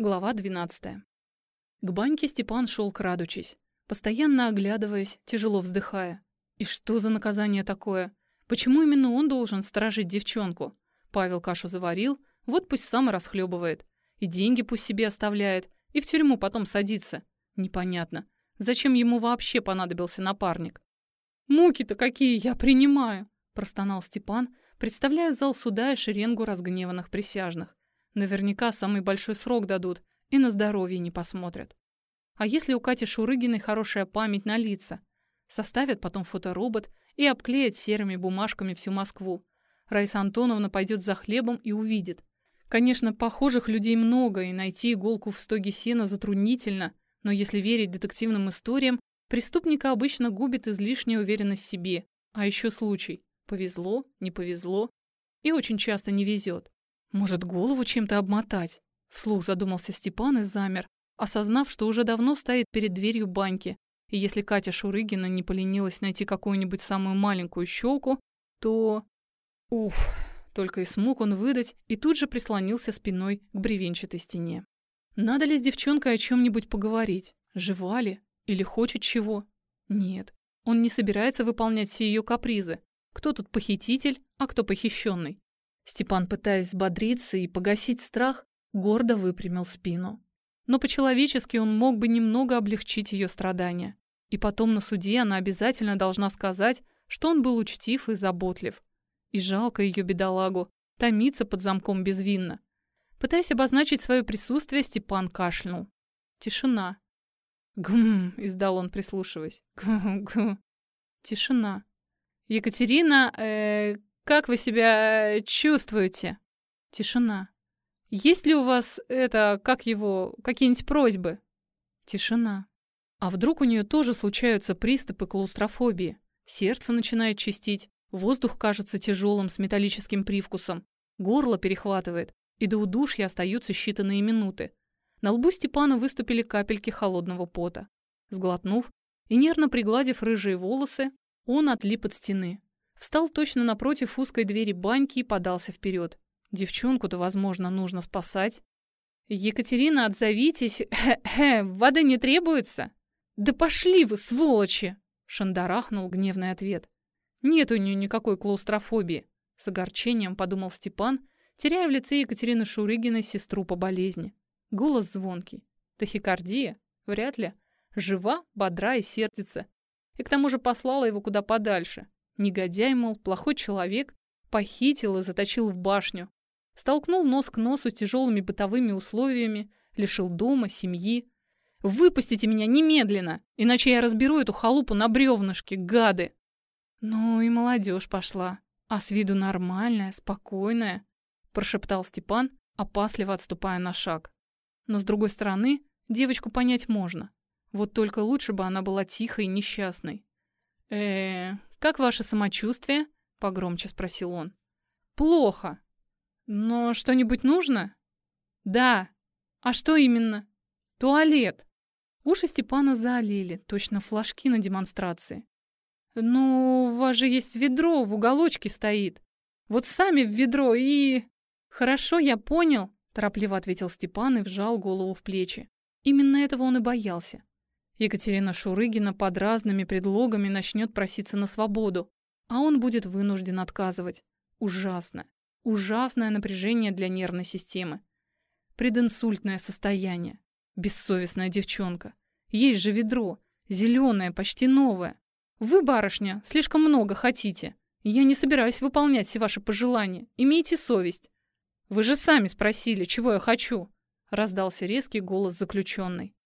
Глава 12. К баньке Степан шел крадучись, постоянно оглядываясь, тяжело вздыхая. И что за наказание такое? Почему именно он должен сторожить девчонку? Павел кашу заварил, вот пусть сам и расхлебывает. И деньги пусть себе оставляет, и в тюрьму потом садится. Непонятно, зачем ему вообще понадобился напарник? «Муки-то какие я принимаю!» – простонал Степан, представляя зал суда и шеренгу разгневанных присяжных. Наверняка самый большой срок дадут и на здоровье не посмотрят. А если у Кати Шурыгиной хорошая память на лица? Составят потом фоторобот и обклеят серыми бумажками всю Москву. Раиса Антоновна пойдет за хлебом и увидит. Конечно, похожих людей много, и найти иголку в стоге сена затруднительно, но если верить детективным историям, преступника обычно губит излишняя уверенность в себе. А еще случай. Повезло, не повезло. И очень часто не везет. Может, голову чем-то обмотать? Вслух задумался Степан и замер, осознав, что уже давно стоит перед дверью баньки, и если Катя Шурыгина не поленилась найти какую-нибудь самую маленькую щелку, то... Уф, только и смог он выдать, и тут же прислонился спиной к бревенчатой стене. Надо ли с девчонкой о чем-нибудь поговорить? Жива ли? Или хочет чего? Нет, он не собирается выполнять все ее капризы. Кто тут похититель, а кто похищенный? Степан, пытаясь взбодриться и погасить страх, гордо выпрямил спину. Но по-человечески он мог бы немного облегчить ее страдания. И потом на суде она обязательно должна сказать, что он был учтив и заботлив. И жалко ее бедолагу, томиться под замком безвинно. Пытаясь обозначить свое присутствие, Степан кашлянул. Тишина. «Гм», — издал он, прислушиваясь. «Гм-гм». Тишина. «Екатерина, э, как вы себя чувствуете?» Тишина. «Есть ли у вас это, как его, какие-нибудь просьбы?» Тишина. А вдруг у нее тоже случаются приступы клаустрофобии? Сердце начинает чистить, воздух кажется тяжелым с металлическим привкусом, горло перехватывает, и до удушья остаются считанные минуты. На лбу Степана выступили капельки холодного пота. Сглотнув и нервно пригладив рыжие волосы, он отлип от стены, Встал точно напротив узкой двери баньки и подался вперед. Девчонку-то, возможно, нужно спасать. «Екатерина, отзовитесь! Воды не требуется?» «Да пошли вы, сволочи!» — шандарахнул гневный ответ. «Нет у нее никакой клаустрофобии», — с огорчением подумал Степан, теряя в лице Екатерины Шурыгиной сестру по болезни. Голос звонкий. Тахикардия? Вряд ли. Жива, бодра и сердится. И к тому же послала его куда подальше. Негодяй, мол, плохой человек, похитил и заточил в башню. Столкнул нос к носу тяжелыми бытовыми условиями, лишил дома, семьи. «Выпустите меня немедленно, иначе я разберу эту халупу на бревнышке, гады!» «Ну и молодежь пошла, а с виду нормальная, спокойная», прошептал Степан, опасливо отступая на шаг. Но с другой стороны, девочку понять можно. Вот только лучше бы она была тихой и несчастной. э «Как ваше самочувствие?» — погромче спросил он. «Плохо. Но что-нибудь нужно?» «Да. А что именно?» «Туалет». Уши Степана залили, точно флажки на демонстрации. «Ну, у вас же есть ведро, в уголочке стоит. Вот сами в ведро и...» «Хорошо, я понял», — торопливо ответил Степан и вжал голову в плечи. Именно этого он и боялся. Екатерина Шурыгина под разными предлогами начнет проситься на свободу, а он будет вынужден отказывать. Ужасно. Ужасное напряжение для нервной системы. Прединсультное состояние. Бессовестная девчонка. Есть же ведро. Зеленое, почти новое. Вы, барышня, слишком много хотите. Я не собираюсь выполнять все ваши пожелания. Имейте совесть. Вы же сами спросили, чего я хочу. Раздался резкий голос заключенной.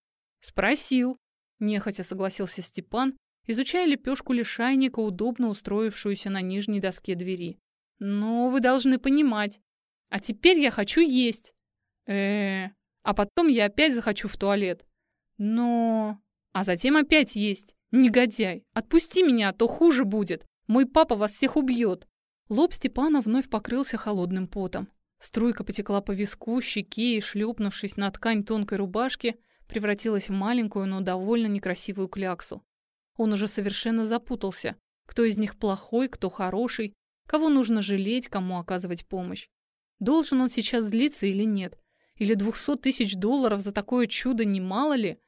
Спросил, Нехотя согласился Степан, изучая лепешку лишайника, удобно устроившуюся на нижней доске двери. «Но вы должны понимать. А теперь я хочу есть. э, -э а потом я опять захочу в туалет. Но... А затем опять есть. Негодяй, отпусти меня, а то хуже будет. Мой папа вас всех убьет». Лоб Степана вновь покрылся холодным потом. Струйка потекла по виску, щеке и, шлепнувшись на ткань тонкой рубашки, превратилась в маленькую, но довольно некрасивую кляксу. Он уже совершенно запутался, кто из них плохой, кто хороший, кого нужно жалеть, кому оказывать помощь. Должен он сейчас злиться или нет? Или 200 тысяч долларов за такое чудо немало ли?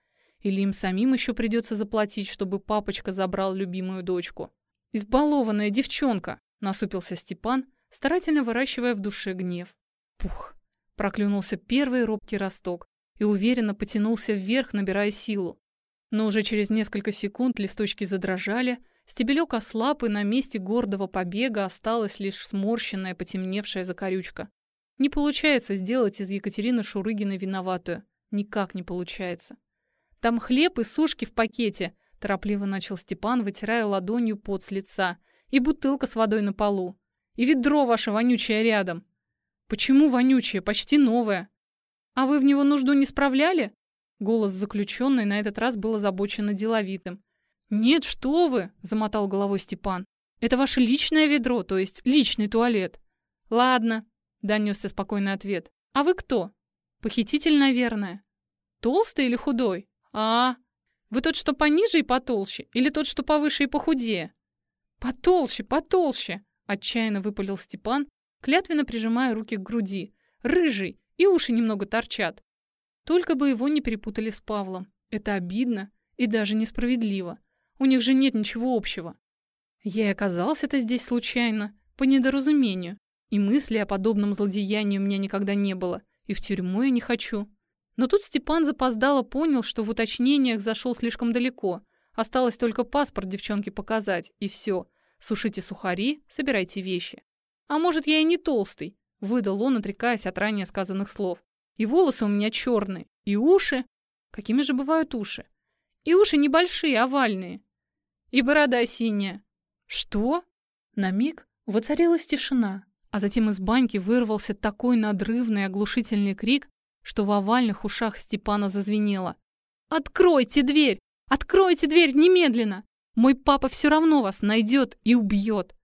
Или им самим еще придется заплатить, чтобы папочка забрал любимую дочку? «Избалованная девчонка!» — насупился Степан, старательно выращивая в душе гнев. Пух! Проклюнулся первый робкий росток и уверенно потянулся вверх, набирая силу. Но уже через несколько секунд листочки задрожали, стебелек ослаб, и на месте гордого побега осталась лишь сморщенная, потемневшая закорючка. Не получается сделать из Екатерины Шурыгиной виноватую. Никак не получается. Там хлеб и сушки в пакете, торопливо начал Степан, вытирая ладонью пот с лица, и бутылка с водой на полу. И ведро ваше вонючее рядом. Почему вонючее? Почти новое. А вы в него нужду не справляли? Голос заключенной на этот раз был озабоченно деловитым. «Нет, что вы!» – замотал головой Степан. «Это ваше личное ведро, то есть личный туалет». «Ладно», – донесся спокойный ответ. «А вы кто?» «Похититель, наверное». «Толстый или худой?» «А, вы тот, что пониже и потолще, или тот, что повыше и похудее?» «Потолще, потолще!» – отчаянно выпалил Степан, клятвенно прижимая руки к груди. «Рыжий, и уши немного торчат. Только бы его не перепутали с Павлом. Это обидно и даже несправедливо. У них же нет ничего общего. Я и оказался-то здесь случайно, по недоразумению. И мысли о подобном злодеянии у меня никогда не было. И в тюрьму я не хочу. Но тут Степан запоздало понял, что в уточнениях зашел слишком далеко. Осталось только паспорт девчонке показать, и все. Сушите сухари, собирайте вещи. А может, я и не толстый, выдал он, отрекаясь от ранее сказанных слов. И волосы у меня черные, и уши. Какими же бывают уши? И уши небольшие, овальные. И борода синяя. Что? На миг воцарилась тишина, а затем из баньки вырвался такой надрывный оглушительный крик, что в овальных ушах Степана зазвенело. «Откройте дверь! Откройте дверь немедленно! Мой папа все равно вас найдет и убьет!»